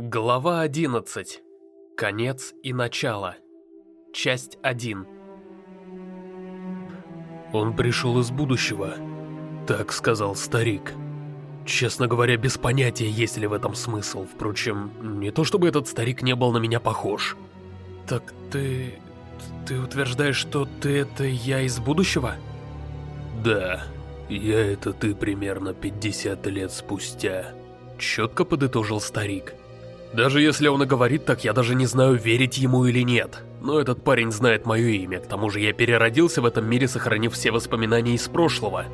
Глава 11. Конец и начало. Часть 1. Он пришел из будущего, так сказал старик. Честно говоря, без понятия, есть ли в этом смысл. Впрочем, не то чтобы этот старик не был на меня похож. Так ты... ты утверждаешь, что ты это я из будущего? Да, я это ты примерно 50 лет спустя. Четко подытожил старик. Даже если он и говорит так, я даже не знаю, верить ему или нет. Но этот парень знает мое имя, к тому же я переродился в этом мире, сохранив все воспоминания из прошлого.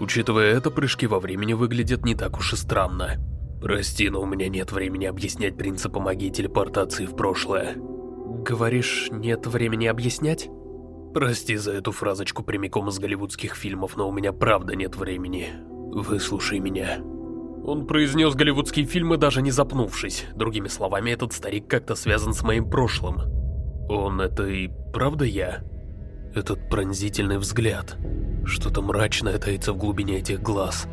Учитывая это, прыжки во времени выглядят не так уж и странно. Прости, но у меня нет времени объяснять принципы магии телепортации в прошлое. Говоришь, нет времени объяснять? Прости за эту фразочку прямиком из голливудских фильмов, но у меня правда нет времени. Выслушай меня. Он произнес голливудские фильмы, даже не запнувшись. Другими словами, этот старик как-то связан с моим прошлым. Он это и правда я? Этот пронзительный взгляд. Что-то мрачное таится в глубине этих глаз.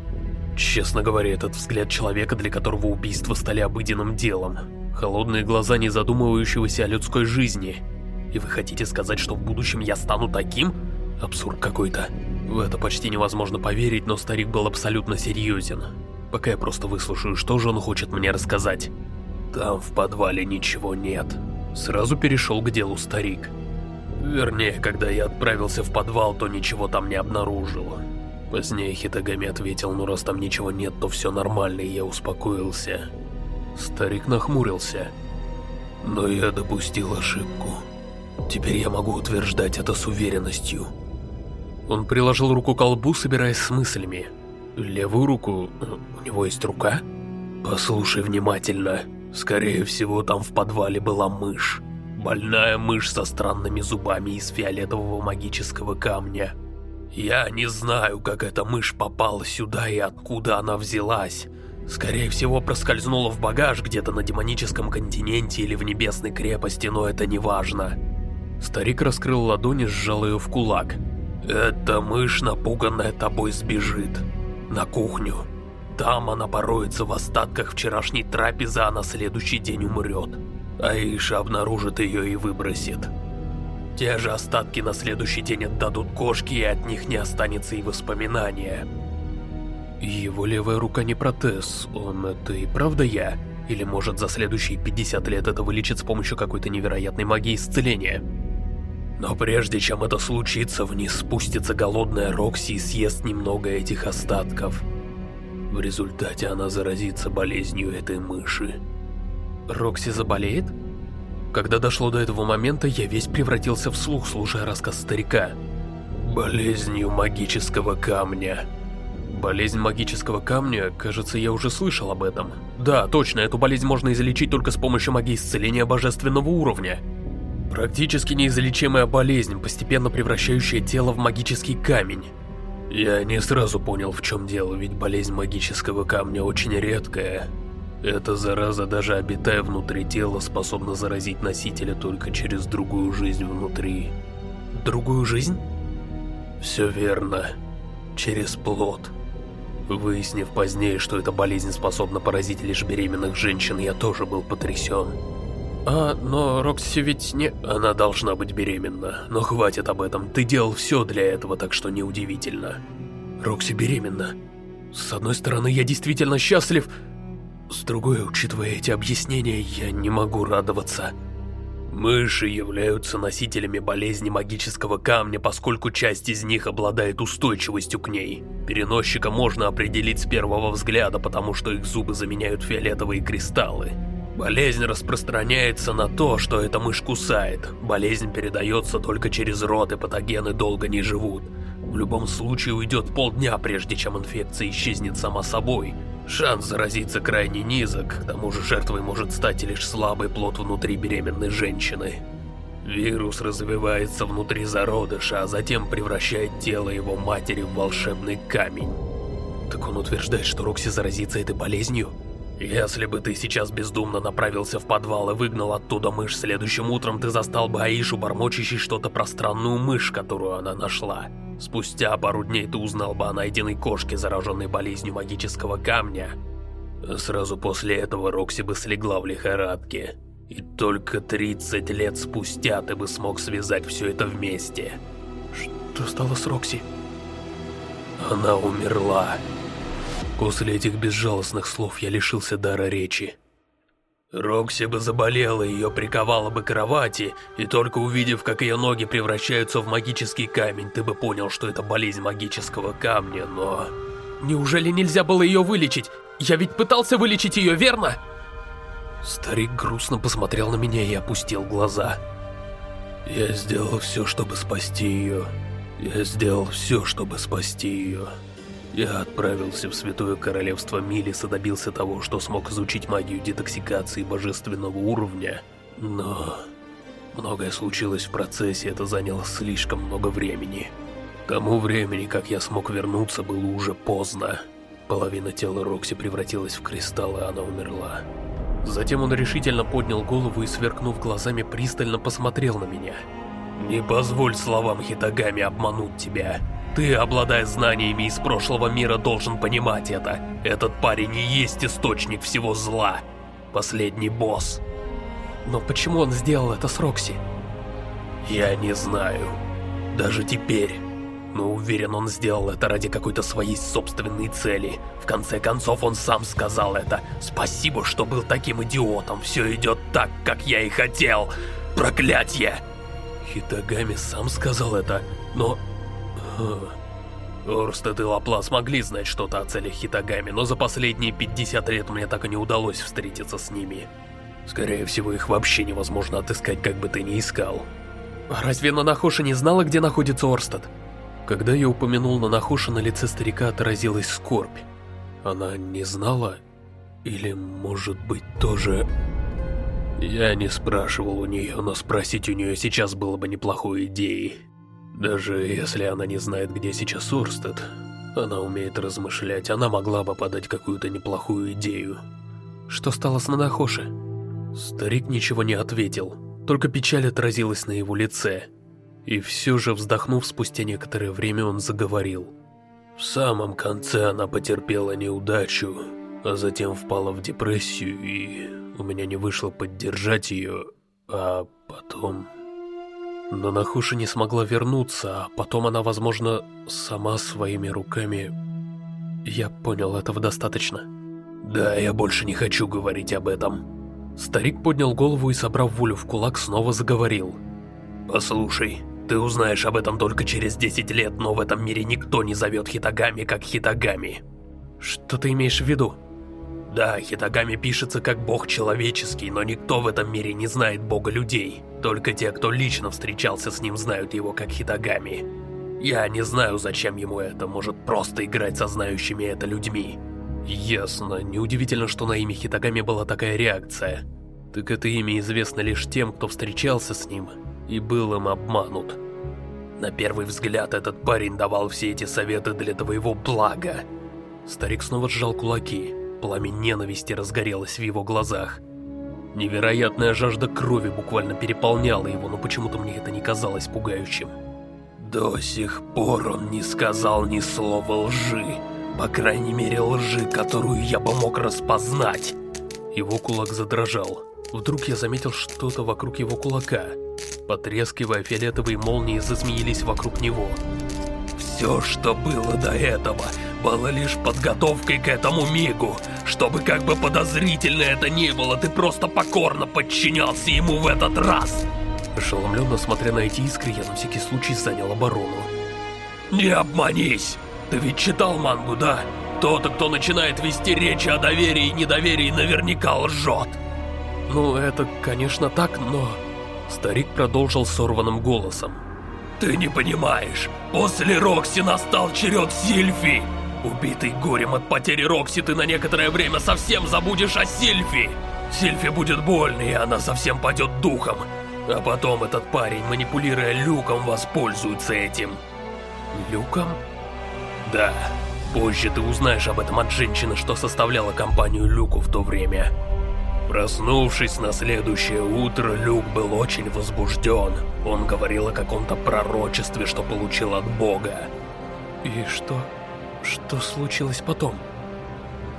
Честно говоря, этот взгляд человека, для которого убийства стали обыденным делом. Холодные глаза не задумывающегося о людской жизни. И вы хотите сказать, что в будущем я стану таким? Абсурд какой-то. В это почти невозможно поверить, но старик был абсолютно серьезен. Пока я просто выслушаю, что же он хочет мне рассказать. Там в подвале ничего нет. Сразу перешел к делу старик. Вернее, когда я отправился в подвал, то ничего там не обнаружил. Позднее Хитагами ответил, ну раз там ничего нет, то все нормально, и я успокоился. Старик нахмурился. Но я допустил ошибку. Теперь я могу утверждать это с уверенностью. Он приложил руку к колбу, собираясь с мыслями. Левую руку... у него есть рука? Послушай внимательно. Скорее всего, там в подвале была мышь. Больная мышь со странными зубами из фиолетового магического камня. Я не знаю, как эта мышь попала сюда и откуда она взялась. Скорее всего, проскользнула в багаж где-то на демоническом континенте или в небесной крепости, но это не важно. Старик раскрыл ладонь и сжал ее в кулак. «Эта мышь, напуганная тобой, сбежит. На кухню. Там она пороется в остатках вчерашней трапезы, а на следующий день умрет. Аиша обнаружит ее и выбросит. Те же остатки на следующий день отдадут кошке, и от них не останется и воспоминания. Его левая рука не протез, он это и правда я? Или может за следующие 50 лет это вылечит с помощью какой-то невероятной магии исцеления? Но прежде чем это случится, вниз спустится голодная Рокси и съест немного этих остатков. В результате она заразится болезнью этой мыши. Рокси заболеет? Когда дошло до этого момента, я весь превратился в слух, слушая рассказ старика. Болезнью магического камня. Болезнь магического камня, кажется, я уже слышал об этом. Да, точно, эту болезнь можно излечить только с помощью магии исцеления божественного уровня. Практически неизлечимая болезнь, постепенно превращающая тело в магический камень. Я не сразу понял, в чем дело, ведь болезнь магического камня очень редкая. Эта зараза, даже обитая внутри тела, способна заразить носителя только через другую жизнь внутри. Другую жизнь? Все верно. Через плод. Выяснив позднее, что эта болезнь способна поразить лишь беременных женщин, я тоже был потрясен. А, но Рокси ведь не... Она должна быть беременна, но хватит об этом. Ты делал все для этого, так что неудивительно. Рокси беременна. С одной стороны, я действительно счастлив, с другой, учитывая эти объяснения, я не могу радоваться. Мыши являются носителями болезни магического камня, поскольку часть из них обладает устойчивостью к ней. Переносчика можно определить с первого взгляда, потому что их зубы заменяют фиолетовые кристаллы. Болезнь распространяется на то, что эта мышь кусает. Болезнь передается только через рот, и патогены долго не живут. В любом случае уйдет полдня, прежде чем инфекция исчезнет сама собой. Шанс заразиться крайне низок, к тому же жертвой может стать лишь слабый плод внутри беременной женщины. Вирус развивается внутри зародыша, а затем превращает тело его матери в волшебный камень. Так он утверждает, что Рокси заразится этой болезнью? Если бы ты сейчас бездумно направился в подвал и выгнал оттуда мышь следующим утром, ты застал бы Аишу, бормочащей что-то про странную мышь, которую она нашла. Спустя пару дней ты узнал бы о найденной кошке, зараженной болезнью магического камня. Сразу после этого Рокси бы слегла в лихорадке. И только 30 лет спустя ты бы смог связать все это вместе. Что стало с Рокси? Она умерла. После этих безжалостных слов я лишился дара речи. Рокси бы заболела, ее приковала бы к кровати, и только увидев, как ее ноги превращаются в магический камень, ты бы понял, что это болезнь магического камня, но... Неужели нельзя было ее вылечить? Я ведь пытался вылечить ее, верно? Старик грустно посмотрел на меня и опустил глаза. Я сделал все, чтобы спасти ее. Я сделал все, чтобы спасти ее. Я отправился в Святое Королевство Милис и добился того, что смог изучить магию детоксикации божественного уровня, но... Многое случилось в процессе, это заняло слишком много времени. К тому времени, как я смог вернуться, было уже поздно. Половина тела Рокси превратилась в кристалл, и она умерла. Затем он решительно поднял голову и, сверкнув глазами, пристально посмотрел на меня. «Не позволь словам Хитагами обмануть тебя. Ты, обладая знаниями из прошлого мира, должен понимать это. Этот парень не есть источник всего зла. Последний босс. Но почему он сделал это с Рокси? Я не знаю. Даже теперь. Но уверен, он сделал это ради какой-то своей собственной цели. В конце концов, он сам сказал это. Спасибо, что был таким идиотом. Все идет так, как я и хотел. Проклятье! Хитагами сам сказал это, но Орстед и Лаплас могли знать что-то о целях Хитагами, но за последние 50 лет мне так и не удалось встретиться с ними. Скорее всего, их вообще невозможно отыскать, как бы ты ни искал. А разве Нанахоша не знала, где находится Орстед? Когда я упомянул Нанахоша, на лице старика отразилась скорбь. Она не знала? Или, может быть, тоже... Я не спрашивал у нее, но спросить у нее сейчас было бы неплохой идеей. Даже если она не знает, где сейчас Орстед, она умеет размышлять, она могла бы подать какую-то неплохую идею. Что стало с Нанахоши? Старик ничего не ответил, только печаль отразилась на его лице. И все же, вздохнув спустя некоторое время, он заговорил. В самом конце она потерпела неудачу, а затем впала в депрессию, и у меня не вышло поддержать ее, а потом... Но Нахуша не смогла вернуться, а потом она, возможно, сама своими руками... Я понял, этого достаточно. Да, я больше не хочу говорить об этом. Старик поднял голову и, собрав волю в кулак, снова заговорил. Послушай, ты узнаешь об этом только через 10 лет, но в этом мире никто не зовет Хитагами как Хитагами. Что ты имеешь в виду? Да, Хитагами пишется как бог человеческий, но никто в этом мире не знает бога людей. Только те, кто лично встречался с ним, знают его как Хитагами. Я не знаю, зачем ему это, может просто играть со знающими это людьми. Ясно, неудивительно, что на имя Хитагами была такая реакция. Так это имя известно лишь тем, кто встречался с ним и был им обманут. На первый взгляд этот парень давал все эти советы для твоего блага. Старик снова сжал кулаки. Пламя ненависти разгорелось в его глазах. Невероятная жажда крови буквально переполняла его, но почему-то мне это не казалось пугающим. До сих пор он не сказал ни слова лжи. По крайней мере лжи, которую я бы мог распознать. Его кулак задрожал. Вдруг я заметил что-то вокруг его кулака. Потрескивая, фиолетовые молнии зазмеились вокруг него. Все, что было до этого, было лишь подготовкой к этому мигу. Чтобы как бы подозрительно это ни было, ты просто покорно подчинялся ему в этот раз. Ошеломленно смотря на эти искры, я на всякий случай занял оборону. Не обманись! Ты ведь читал мангу, да? Тот, кто начинает вести речи о доверии и недоверии, наверняка лжет. Ну, это, конечно, так, но... Старик продолжил сорванным голосом. Ты не понимаешь, после Рокси настал черед Сильфи. Убитый горем от потери Рокси, ты на некоторое время совсем забудешь о Сильфи. Сильфи будет больно, и она совсем падет духом. А потом этот парень, манипулируя Люком, воспользуется этим. Люком? Да. Позже ты узнаешь об этом от женщины, что составляла компанию Люку в то время. Проснувшись на следующее утро, Люк был очень возбужден. Он говорил о каком-то пророчестве, что получил от Бога. И что? Что случилось потом?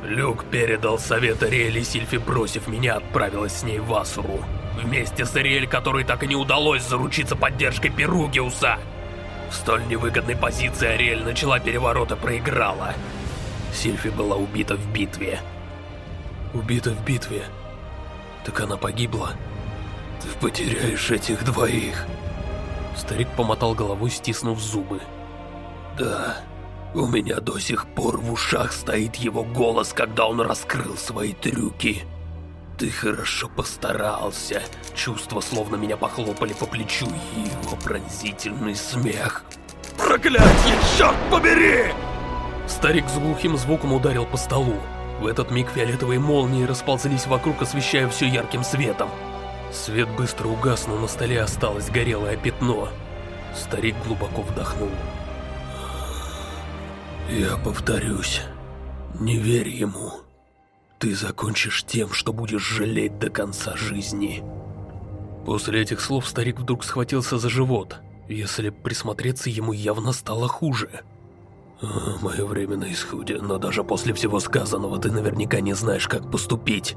Люк передал совет Ариэль и Сильфи, бросив меня, отправилась с ней в Асуру. Вместе с Ариэль, которой так и не удалось заручиться поддержкой Перугиуса. В столь невыгодной позиции Ариэль начала переворот и проиграла. Сильфи была убита в битве. Убита в битве? Так она погибла? Ты потеряешь этих двоих. Старик помотал головой, стиснув зубы. Да, у меня до сих пор в ушах стоит его голос, когда он раскрыл свои трюки. Ты хорошо постарался. Чувство, словно меня похлопали по плечу, и его пронзительный смех. Проклятье, черт побери! Старик с глухим звуком ударил по столу. В этот миг фиолетовые молнии расползлись вокруг, освещая все ярким светом. Свет быстро угас, но на столе осталось горелое пятно. Старик глубоко вдохнул. Я повторюсь, не верь ему. Ты закончишь тем, что будешь жалеть до конца жизни. После этих слов старик вдруг схватился за живот. Если присмотреться, ему явно стало хуже. Мое время на исходе, но даже после всего сказанного ты наверняка не знаешь, как поступить.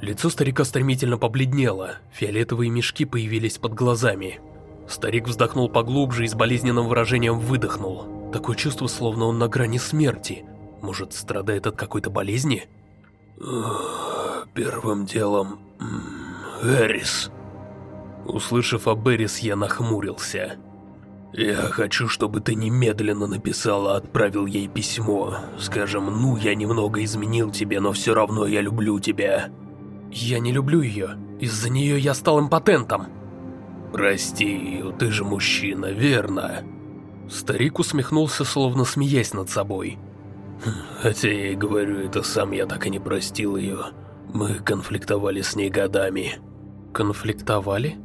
Лицо старика стремительно побледнело, фиолетовые мешки появились под глазами. Старик вздохнул поглубже и с болезненным выражением выдохнул. Такое чувство, словно он на грани смерти. Может, страдает от какой-то болезни? Первым делом... Эрис. Услышав об Эрис, я нахмурился. Я хочу, чтобы ты немедленно написала, отправил ей письмо. Скажем, ну, я немного изменил тебе, но все равно я люблю тебя. Я не люблю ее. Из-за нее я стал импотентом. Прости ее, ты же мужчина, верно? Старик усмехнулся, словно смеясь над собой. Хотя я и говорю это сам, я так и не простил ее. Мы конфликтовали с ней годами. Конфликтовали?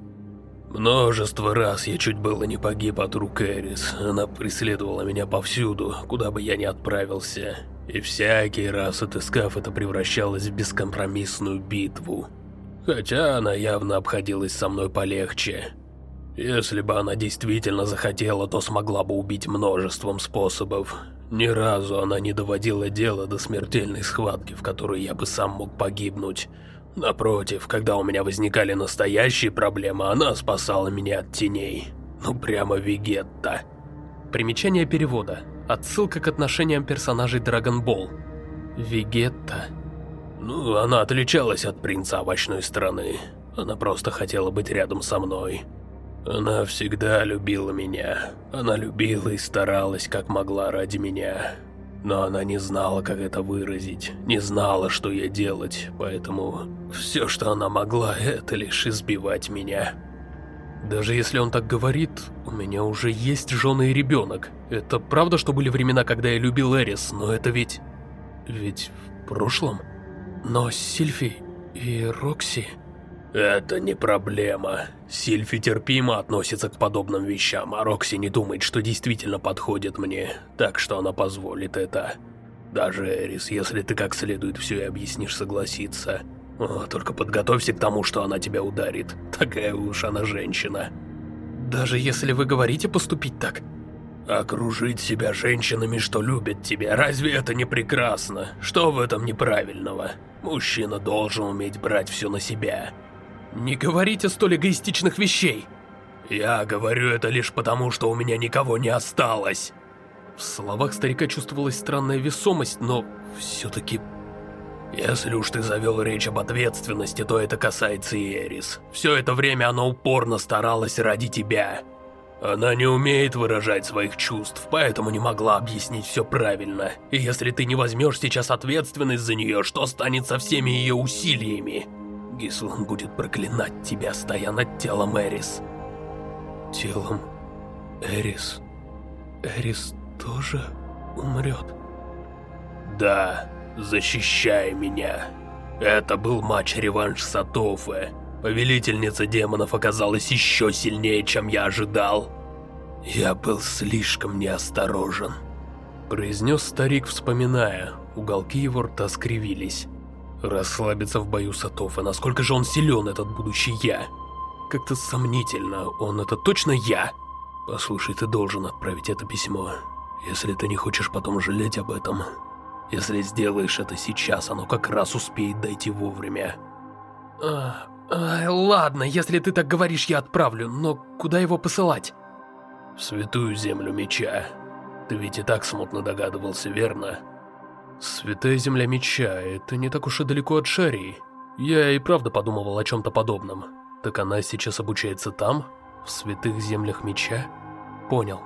Множество раз я чуть было не погиб от рук Эрис. Она преследовала меня повсюду, куда бы я ни отправился. И всякий раз, отыскав это, превращалась в бескомпромиссную битву. Хотя она явно обходилась со мной полегче. Если бы она действительно захотела, то смогла бы убить множеством способов. Ни разу она не доводила дело до смертельной схватки, в которой я бы сам мог погибнуть. Напротив, когда у меня возникали настоящие проблемы, она спасала меня от теней. Ну прямо Вегетта. Примечание перевода. Отсылка к отношениям персонажей Dragon Ball. Вегетта. Ну, она отличалась от принца овощной страны. Она просто хотела быть рядом со мной. Она всегда любила меня. Она любила и старалась, как могла ради меня. Но она не знала, как это выразить, не знала, что ей делать, поэтому все, что она могла, это лишь избивать меня. Даже если он так говорит, у меня уже есть жена и ребенок. Это правда, что были времена, когда я любил Эрис, но это ведь... ведь в прошлом? Но Сильфи и Рокси... Это не проблема. Сильфи терпимо относится к подобным вещам, а Рокси не думает, что действительно подходит мне, так что она позволит это. Даже Эрис, если ты как следует все и объяснишь, согласится. О, только подготовься к тому, что она тебя ударит. Такая уж она женщина. Даже если вы говорите поступить так? Окружить себя женщинами, что любят тебя, разве это не прекрасно? Что в этом неправильного? Мужчина должен уметь брать все на себя. Не говорите столь эгоистичных вещей. Я говорю это лишь потому, что у меня никого не осталось. В словах старика чувствовалась странная весомость, но все-таки... Если уж ты завел речь об ответственности, то это касается и Эрис. Все это время она упорно старалась ради тебя. Она не умеет выражать своих чувств, поэтому не могла объяснить все правильно. И если ты не возьмешь сейчас ответственность за нее, что станет со всеми ее усилиями? Гислан будет проклинать тебя, стоя над телом Эрис. Телом Эрис? Эрис тоже умрет? Да, защищай меня. Это был матч-реванш Сатофы. Повелительница демонов оказалась еще сильнее, чем я ожидал. Я был слишком неосторожен. Произнес старик, вспоминая. Уголки его рта скривились. Расслабиться в бою Сатофа, насколько же он силен, этот будущий я. Как-то сомнительно, он это точно я? Послушай, ты должен отправить это письмо. Если ты не хочешь потом жалеть об этом, Если сделаешь это сейчас, оно как раз успеет дойти вовремя. А, а, ладно, если ты так говоришь, я отправлю, но куда его посылать? В святую землю меча. Ты ведь и так смутно догадывался, верно? Святая земля меча, это не так уж и далеко от Шарии. Я и правда подумывал о чем-то подобном. Так она сейчас обучается там, в святых землях меча? Понял.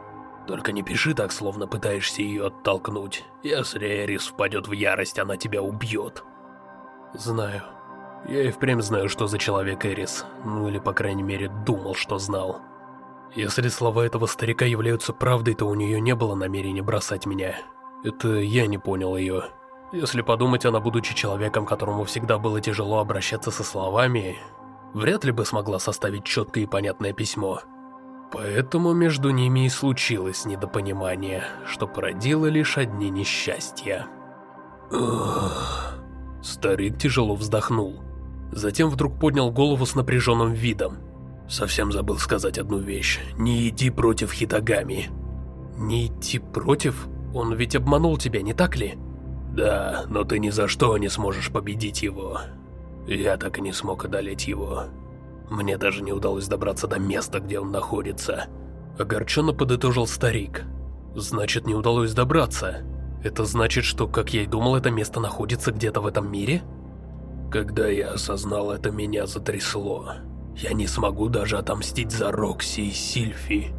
Только не пиши так, словно пытаешься ее оттолкнуть. Если Эрис впадет в ярость, она тебя убьет. Знаю. Я и впрямь знаю, что за человек Эрис. Ну или, по крайней мере, думал, что знал. Если слова этого старика являются правдой, то у нее не было намерения бросать меня. Это я не понял ее. Если подумать, она, будучи человеком, которому всегда было тяжело обращаться со словами, вряд ли бы смогла составить четкое и понятное письмо. Поэтому между ними и случилось недопонимание, что породило лишь одни несчастья. Старик тяжело вздохнул. Затем вдруг поднял голову с напряженным видом. Совсем забыл сказать одну вещь. Не иди против Хитагами. Не идти против? Он ведь обманул тебя, не так ли? Да, но ты ни за что не сможешь победить его. Я так и не смог одолеть его. Мне даже не удалось добраться до места, где он находится. Огорченно подытожил старик. Значит, не удалось добраться. Это значит, что, как я и думал, это место находится где-то в этом мире? Когда я осознал это, меня затрясло. Я не смогу даже отомстить за Рокси и Сильфи.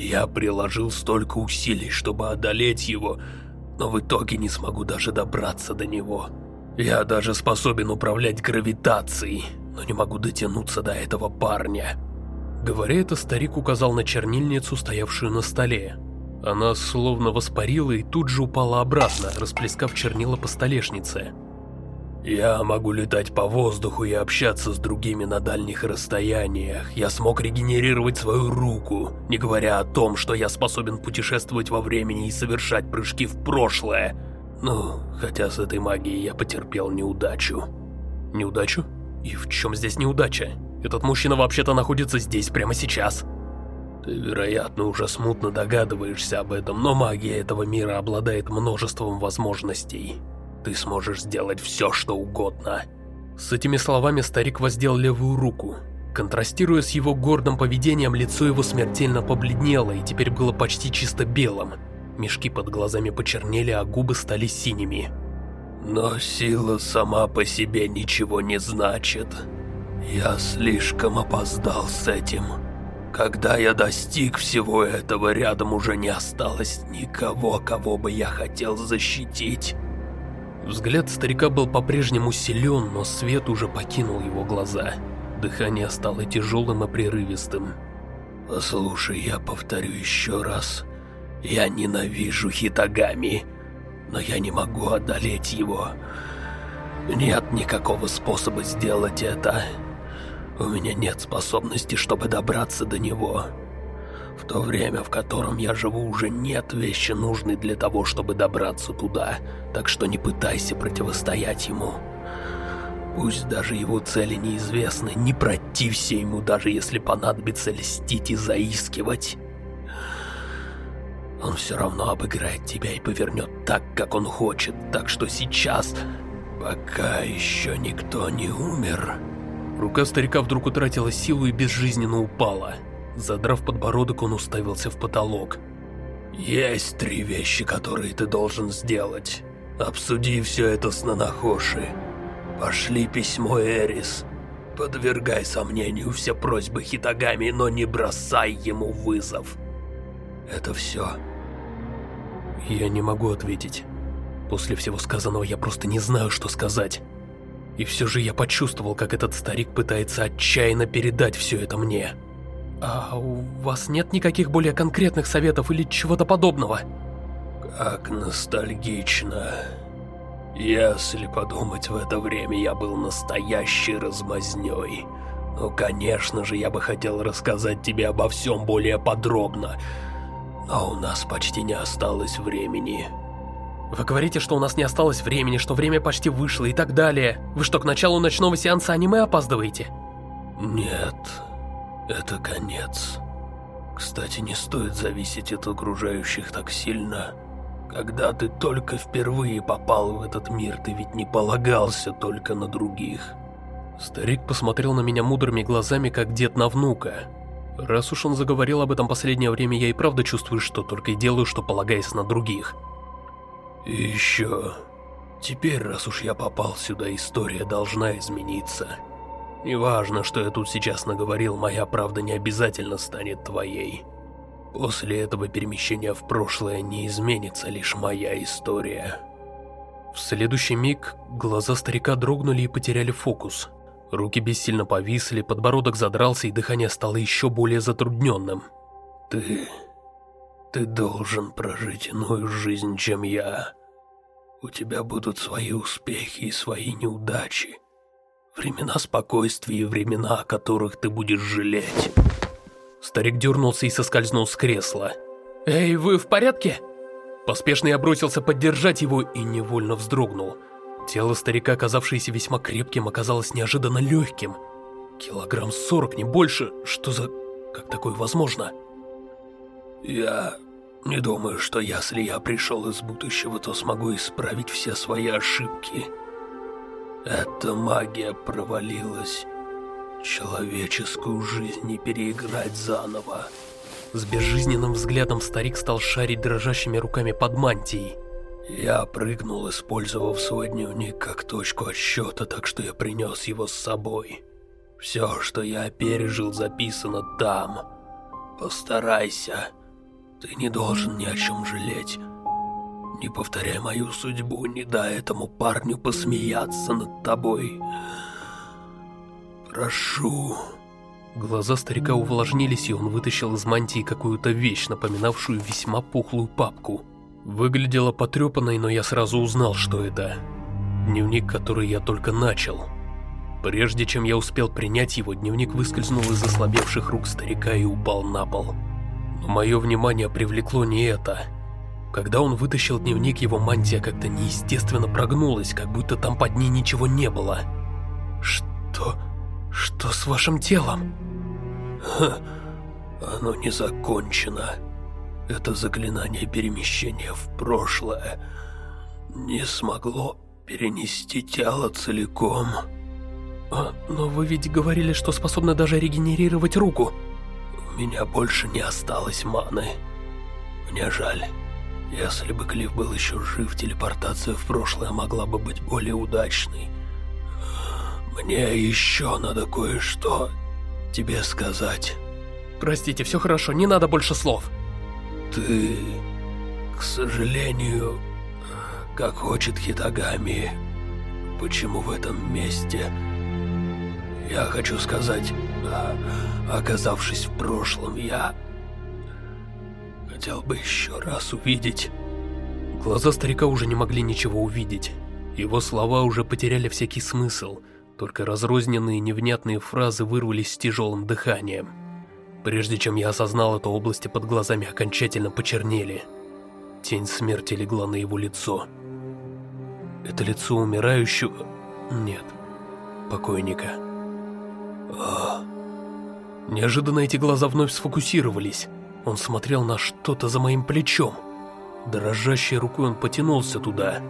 Я приложил столько усилий, чтобы одолеть его, но в итоге не смогу даже добраться до него. Я даже способен управлять гравитацией, но не могу дотянуться до этого парня. Говоря это, старик указал на чернильницу, стоявшую на столе. Она словно воспарила и тут же упала обратно, расплескав чернила по столешнице. Я могу летать по воздуху и общаться с другими на дальних расстояниях. Я смог регенерировать свою руку, не говоря о том, что я способен путешествовать во времени и совершать прыжки в прошлое. Ну, хотя с этой магией я потерпел неудачу. Неудачу? И в чем здесь неудача? Этот мужчина вообще-то находится здесь прямо сейчас. Ты, вероятно, уже смутно догадываешься об этом, но магия этого мира обладает множеством возможностей. Ты сможешь сделать все, что угодно. С этими словами старик воздел левую руку. Контрастируя с его гордым поведением, лицо его смертельно побледнело и теперь было почти чисто белым. Мешки под глазами почернели, а губы стали синими. Но сила сама по себе ничего не значит. Я слишком опоздал с этим. Когда я достиг всего этого, рядом уже не осталось никого, кого бы я хотел защитить. Взгляд старика был по-прежнему силен, но свет уже покинул его глаза. Дыхание стало тяжелым и прерывистым. «Послушай, я повторю еще раз. Я ненавижу Хитагами но я не могу одолеть его. Нет никакого способа сделать это. У меня нет способности, чтобы добраться до него. В то время, в котором я живу, уже нет вещи нужной для того, чтобы добраться туда, так что не пытайся противостоять ему. Пусть даже его цели неизвестны, не протився ему, даже если понадобится льстить и заискивать. Он все равно обыграет тебя и повернет так, как он хочет, так что сейчас, пока еще никто не умер... Рука старика вдруг утратила силу и безжизненно упала. Задрав подбородок, он уставился в потолок. «Есть три вещи, которые ты должен сделать. Обсуди все это с Нанахоши. Пошли письмо Эрис. Подвергай сомнению все просьбы Хитагами, но не бросай ему вызов. Это все». Я не могу ответить. После всего сказанного я просто не знаю, что сказать. И все же я почувствовал, как этот старик пытается отчаянно передать все это мне. А у вас нет никаких более конкретных советов или чего-то подобного? Как ностальгично. Если подумать, в это время я был настоящей размазнёй. Ну, конечно же, я бы хотел рассказать тебе обо всем более подробно, но у нас почти не осталось времени. Вы говорите, что у нас не осталось времени, что время почти вышло и так далее. Вы что, к началу ночного сеанса аниме опаздываете? Нет, это конец. Кстати, не стоит зависеть от окружающих так сильно. Когда ты только впервые попал в этот мир, ты ведь не полагался только на других. Старик посмотрел на меня мудрыми глазами, как дед на внука. Раз уж он заговорил об этом последнее время, я и правда чувствую, что только и делаю, что полагаясь на других. И еще... Теперь, раз уж я попал сюда, история должна измениться. Неважно, что я тут сейчас наговорил, моя правда не обязательно станет твоей. После этого перемещения в прошлое не изменится лишь моя история. В следующий миг глаза старика дрогнули и потеряли фокус. Руки бессильно повисли, подбородок задрался и дыхание стало еще более затрудненным. Ты... ты должен прожить иную жизнь, чем я. У тебя будут свои успехи и свои неудачи. Времена спокойствия и времена, о которых ты будешь жалеть. Старик дернулся и соскользнул с кресла. «Эй, вы в порядке?» Поспешно я бросился поддержать его и невольно вздрогнул. Тело старика, оказавшееся весьма крепким, оказалось неожиданно легким. Килограмм сорок, не больше. Что за... как такое возможно? Я не думаю, что если я пришел из будущего, то смогу исправить все свои ошибки. Эта магия провалилась. Человеческую жизнь не переиграть заново. С безжизненным взглядом старик стал шарить дрожащими руками под мантией. Я прыгнул, использовав свой дневник как точку отсчета, так что я принес его с собой. Все, что я пережил, записано там. Постарайся. Ты не должен ни о чем жалеть. Не повторяй мою судьбу, не дай этому парню посмеяться над тобой. Прошу. Глаза старика увлажнились, и он вытащил из мантии какую-то вещь, напоминавшую весьма пухлую папку. Выглядела потрепанной, но я сразу узнал, что это. Дневник, который я только начал. Прежде чем я успел принять его, дневник выскользнул из ослабевших рук старика и упал на пол. Но мое внимание привлекло не это. Когда он вытащил дневник, его мантия как-то неестественно прогнулась, как будто там под ней ничего не было. Что... что с вашим телом? Ха, оно не закончено. Это заклинание перемещения в прошлое не смогло перенести тело целиком. А, но вы ведь говорили, что способны даже регенерировать руку меня больше не осталось маны. Мне жаль. Если бы Клифф был еще жив, телепортация в прошлое могла бы быть более удачной. Мне еще надо кое-что тебе сказать. Простите, все хорошо, не надо больше слов. Ты, к сожалению, как хочет Хитагами, почему в этом месте... Я хочу сказать, Оказавшись в прошлом, я хотел бы еще раз увидеть... Глаза старика уже не могли ничего увидеть. Его слова уже потеряли всякий смысл, только разрозненные невнятные фразы вырвались с тяжелым дыханием. Прежде чем я осознал это, области под глазами окончательно почернели. Тень смерти легла на его лицо. Это лицо умирающего... Нет, покойника. Ах... Неожиданно эти глаза вновь сфокусировались. Он смотрел на что-то за моим плечом. Дрожащей рукой он потянулся туда.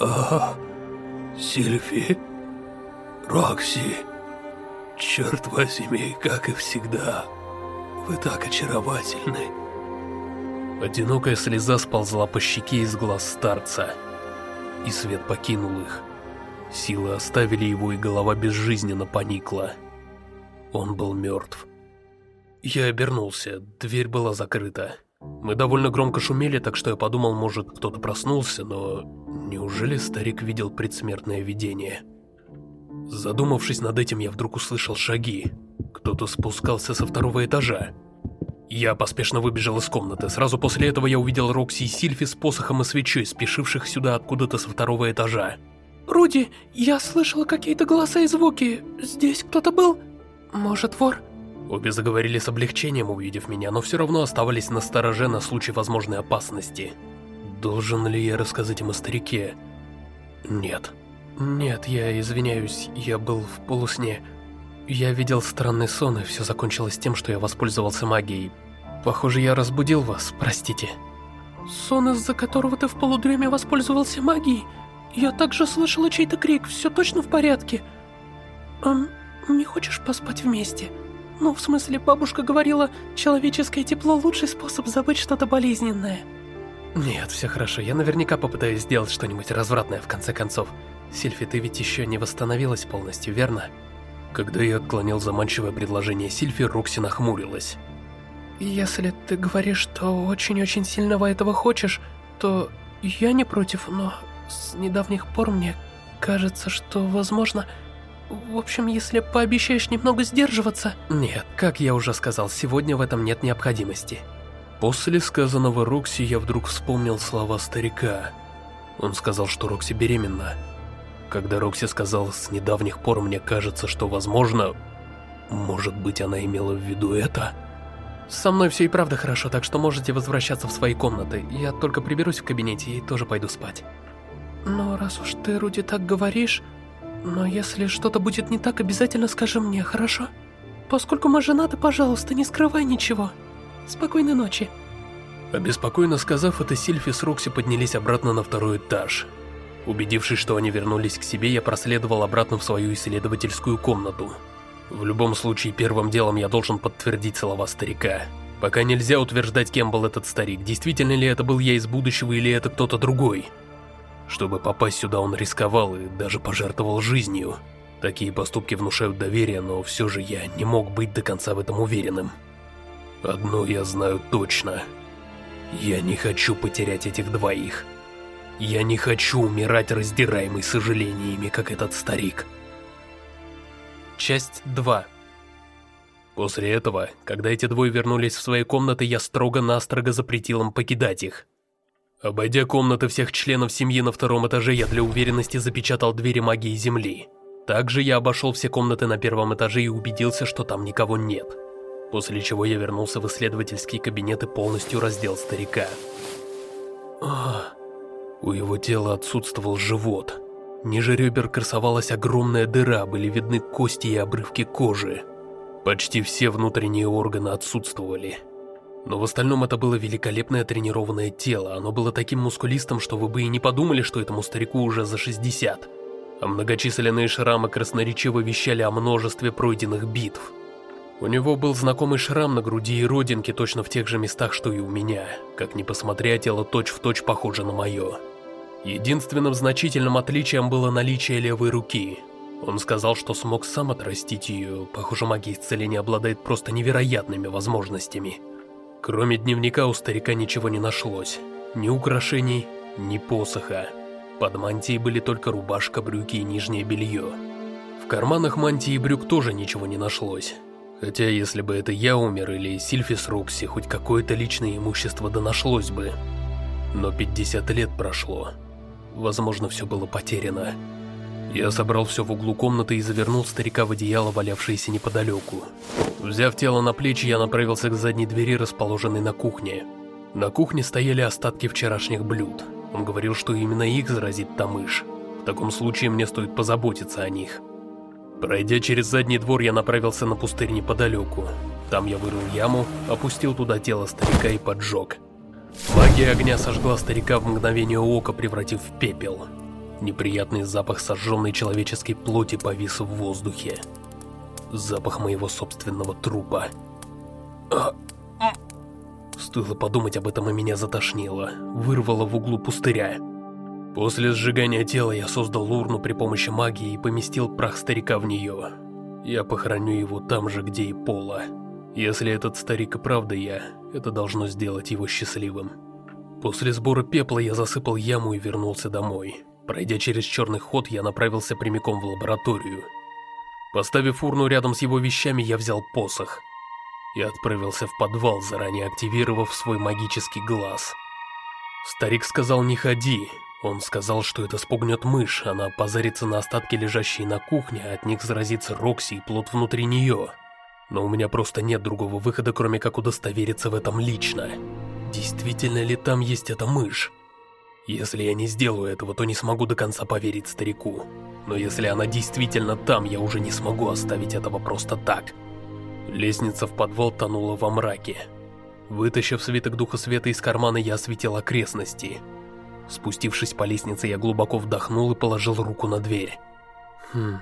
«А, Сильфи, Рокси, черт возьми, как и всегда, вы так очаровательны». Одинокая слеза сползла по щеке из глаз старца, и свет покинул их. Силы оставили его, и голова безжизненно поникла. Он был мертв. Я обернулся, дверь была закрыта. Мы довольно громко шумели, так что я подумал, может, кто-то проснулся, но неужели старик видел предсмертное видение? Задумавшись над этим, я вдруг услышал шаги. Кто-то спускался со второго этажа. Я поспешно выбежал из комнаты. Сразу после этого я увидел Рокси и Сильфи с посохом и свечой, спешивших сюда откуда-то со второго этажа. «Руди, я слышала какие-то голоса и звуки. Здесь кто-то был?» «Может, вор?» Обе заговорили с облегчением, увидев меня, но все равно оставались на стороже на случай возможной опасности. Должен ли я рассказать им о старике? Нет. Нет, я извиняюсь, я был в полусне. Я видел странный сон, и все закончилось тем, что я воспользовался магией. Похоже, я разбудил вас, простите. сон, из-за которого ты в полудреме воспользовался магией? Я также слышала чей-то крик, все точно в порядке? Эм, не хочешь поспать вместе? Ну, в смысле, бабушка говорила, человеческое тепло лучший способ забыть что-то болезненное. Нет, все хорошо, я наверняка попытаюсь сделать что-нибудь развратное в конце концов. Сильфи, ты ведь еще не восстановилась полностью, верно? Когда я отклонил заманчивое предложение Сильфи, Рокси нахмурилась. Если ты говоришь, что очень-очень сильного этого хочешь, то я не против, но с недавних пор мне кажется, что, возможно... В общем, если пообещаешь немного сдерживаться... Нет, как я уже сказал, сегодня в этом нет необходимости. После сказанного Рокси я вдруг вспомнил слова старика. Он сказал, что Рокси беременна. Когда Рокси сказал, с недавних пор мне кажется, что возможно... Может быть, она имела в виду это? Со мной все и правда хорошо, так что можете возвращаться в свои комнаты. Я только приберусь в кабинете и тоже пойду спать. Но раз уж ты, Руди, так говоришь... Но если что-то будет не так, обязательно скажи мне, хорошо? Поскольку мы женаты, пожалуйста, не скрывай ничего. Спокойной ночи. Обеспокоенно сказав это, Сильфи с Рокси поднялись обратно на второй этаж. Убедившись, что они вернулись к себе, я проследовал обратно в свою исследовательскую комнату. В любом случае, первым делом я должен подтвердить слова старика. Пока нельзя утверждать, кем был этот старик, действительно ли это был я из будущего или это кто-то другой. Чтобы попасть сюда, он рисковал и даже пожертвовал жизнью. Такие поступки внушают доверие, но все же я не мог быть до конца в этом уверенным. Одно я знаю точно. Я не хочу потерять этих двоих. Я не хочу умирать раздираемый сожалениями, как этот старик. Часть 2 После этого, когда эти двое вернулись в свои комнаты, я строго-настрого запретил им покидать их. Обойдя комнаты всех членов семьи на втором этаже, я для уверенности запечатал двери магии Земли. Также я обошел все комнаты на первом этаже и убедился, что там никого нет. После чего я вернулся в исследовательский кабинет и полностью раздел старика. Ах, у его тела отсутствовал живот. Ниже ребер красовалась огромная дыра, были видны кости и обрывки кожи. Почти все внутренние органы отсутствовали. Но в остальном это было великолепное тренированное тело, оно было таким мускулистым, что вы бы и не подумали, что этому старику уже за 60. А многочисленные шрамы красноречиво вещали о множестве пройденных битв. У него был знакомый шрам на груди и родинки точно в тех же местах, что и у меня. Как ни посмотря, тело точь-в-точь точь похоже на мое. Единственным значительным отличием было наличие левой руки. Он сказал, что смог сам отрастить ее, похоже, магия исцеления обладает просто невероятными возможностями. Кроме дневника у старика ничего не нашлось. Ни украшений, ни посоха. Под мантией были только рубашка, брюки и нижнее белье. В карманах мантии и брюк тоже ничего не нашлось. Хотя если бы это я умер или Сильфис Рокси, хоть какое-то личное имущество да нашлось бы. Но 50 лет прошло. Возможно, все было потеряно. Я собрал все в углу комнаты и завернул старика в одеяло, валявшееся неподалеку. Взяв тело на плечи, я направился к задней двери, расположенной на кухне. На кухне стояли остатки вчерашних блюд. Он говорил, что именно их заразит Тамыш. В таком случае мне стоит позаботиться о них. Пройдя через задний двор, я направился на пустырь неподалеку. Там я вырыл яму, опустил туда тело старика и поджег. Магия огня сожгла старика в мгновение ока, превратив в пепел. Неприятный запах сожженной человеческой плоти повис в воздухе. Запах моего собственного трупа. Стоило подумать об этом, и меня затошнило. Вырвало в углу пустыря. После сжигания тела я создал урну при помощи магии и поместил прах старика в нее. Я похороню его там же, где и Пола. Если этот старик и правда я, это должно сделать его счастливым. После сбора пепла я засыпал яму и вернулся домой. Пройдя через черный ход, я направился прямиком в лабораторию. Поставив урну рядом с его вещами, я взял посох. И отправился в подвал, заранее активировав свой магический глаз. Старик сказал «не ходи». Он сказал, что это спугнет мышь, она позарится на остатки, лежащие на кухне, а от них заразится Рокси и плод внутри нее. Но у меня просто нет другого выхода, кроме как удостовериться в этом лично. Действительно ли там есть эта мышь? Если я не сделаю этого, то не смогу до конца поверить старику. Но если она действительно там, я уже не смогу оставить этого просто так. Лестница в подвал тонула во мраке. Вытащив свиток Духа Света из кармана, я осветил окрестности. Спустившись по лестнице, я глубоко вдохнул и положил руку на дверь. Хм...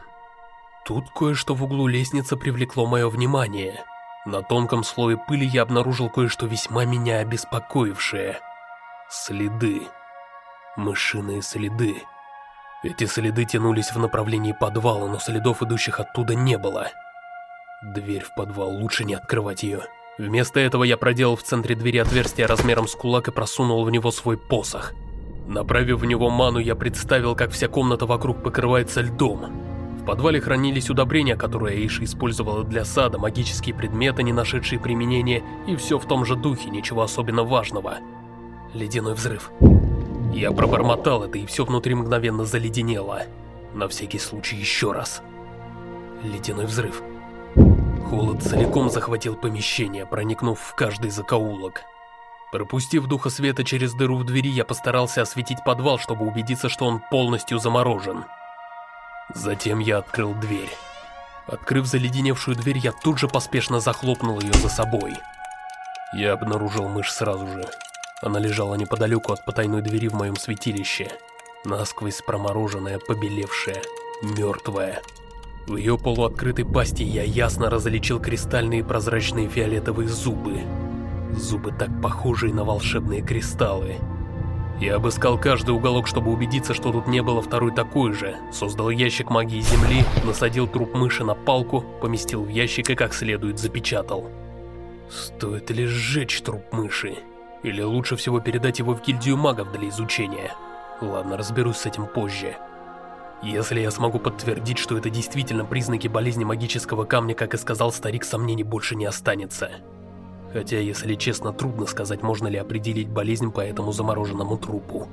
Тут кое-что в углу лестницы привлекло мое внимание. На тонком слое пыли я обнаружил кое-что весьма меня обеспокоившее. Следы. Мышиные следы. Эти следы тянулись в направлении подвала, но следов, идущих оттуда, не было. Дверь в подвал, лучше не открывать ее. Вместо этого я проделал в центре двери отверстие размером с кулак и просунул в него свой посох. Направив в него ману, я представил, как вся комната вокруг покрывается льдом. В подвале хранились удобрения, которые Эйша использовала для сада, магические предметы, не нашедшие применения, и все в том же духе, ничего особенно важного. Ледяной взрыв. Я пробормотал это, и все внутри мгновенно заледенело. На всякий случай еще раз. Ледяной взрыв. Холод целиком захватил помещение, проникнув в каждый закоулок. Пропустив духа света через дыру в двери, я постарался осветить подвал, чтобы убедиться, что он полностью заморожен. Затем я открыл дверь. Открыв заледеневшую дверь, я тут же поспешно захлопнул ее за собой. Я обнаружил мышь сразу же. Она лежала неподалеку от потайной двери в моем святилище. Насквозь промороженная, побелевшая, мертвая. В ее полуоткрытой пасти я ясно различил кристальные прозрачные фиолетовые зубы. Зубы так похожие на волшебные кристаллы. Я обыскал каждый уголок, чтобы убедиться, что тут не было второй такой же. Создал ящик магии земли, насадил труп мыши на палку, поместил в ящик и как следует запечатал. Стоит ли сжечь труп мыши? Или лучше всего передать его в гильдию магов для изучения? Ладно, разберусь с этим позже. Если я смогу подтвердить, что это действительно признаки болезни магического камня, как и сказал старик, сомнений больше не останется. Хотя, если честно, трудно сказать, можно ли определить болезнь по этому замороженному трупу.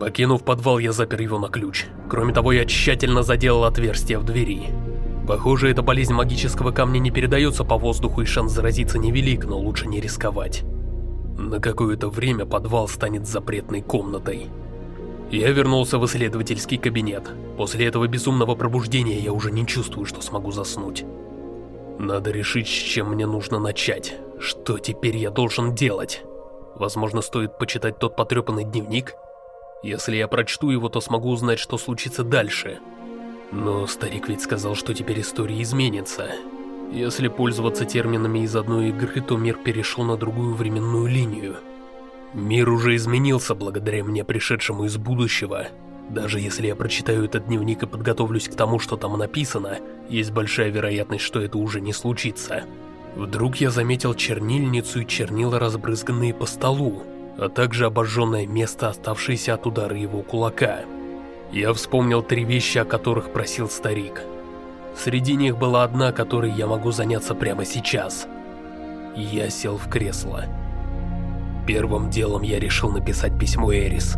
Покинув подвал, я запер его на ключ. Кроме того, я тщательно заделал отверстие в двери. Похоже, эта болезнь магического камня не передается по воздуху, и шанс заразиться невелик, но лучше не рисковать. На какое-то время подвал станет запретной комнатой. Я вернулся в исследовательский кабинет. После этого безумного пробуждения я уже не чувствую, что смогу заснуть. Надо решить, с чем мне нужно начать. Что теперь я должен делать? Возможно, стоит почитать тот потрепанный дневник? Если я прочту его, то смогу узнать, что случится дальше. Но старик ведь сказал, что теперь история изменится. Если пользоваться терминами из одной игры, то мир перешел на другую временную линию. Мир уже изменился благодаря мне, пришедшему из будущего. Даже если я прочитаю этот дневник и подготовлюсь к тому, что там написано, есть большая вероятность, что это уже не случится. Вдруг я заметил чернильницу и чернила, разбрызганные по столу, а также обожженное место, оставшееся от удара его кулака. Я вспомнил три вещи, о которых просил старик. Среди них была одна, которой я могу заняться прямо сейчас. Я сел в кресло. Первым делом я решил написать письмо Эрис.